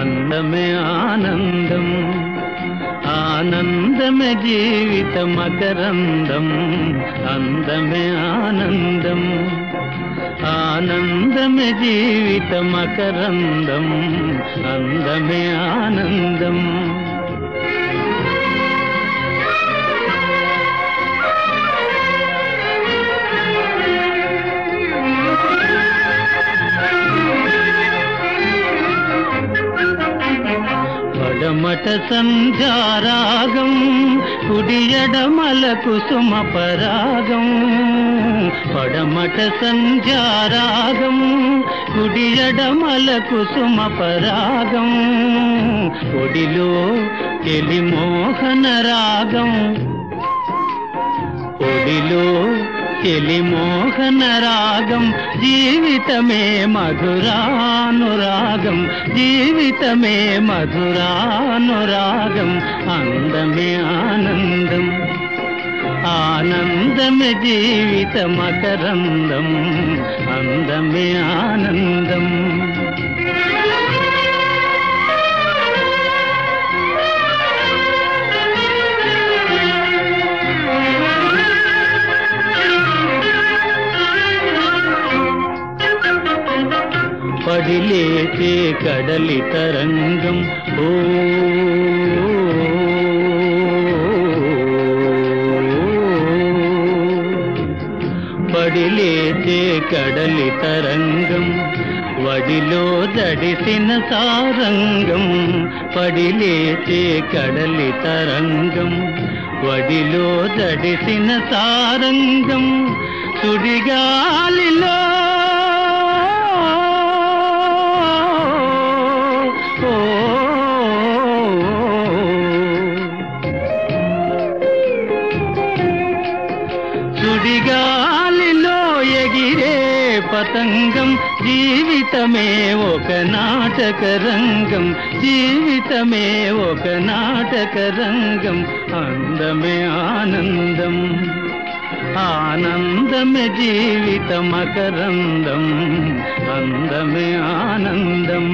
ఆనందమే ఆనందం ఆనందమే జీవిత మకరందం అందమే ఆనందం ఆనందమే జీవిత మకరందం అందమే ఆనందం. పడమట సంధ్యారాగం కుడియడమల కుసుమ పరాగం పడమట సంధ్యారాగం కుడియడమల కుసుమ పరాగం ఒడిలో తెలి మోహన రాగం. ఒడిలో మోహన రాగం జీవితమే మధురానురాగం జీవితమే మధురానురాగం అందమే ఆనందం ఆనందమే జీవిత మకరందం అందమే ఆనందం. పడిలేపే కడలి తరంగం. ఓ పడిలేచే కడలి తరంగం. వడిలో దడిసిన సారంగం. పడిలేచే కడలి తరంగం. వడిలో దడిసిన సారంగం. సుడిగాలిలో పతంగం జీవితమే ఒక నాటక రంగం జీవితమే ఒక నాటక రంగం అందమే ఆనందం. ఆనందమే జీవిత మకరందం అందమే ఆనందం.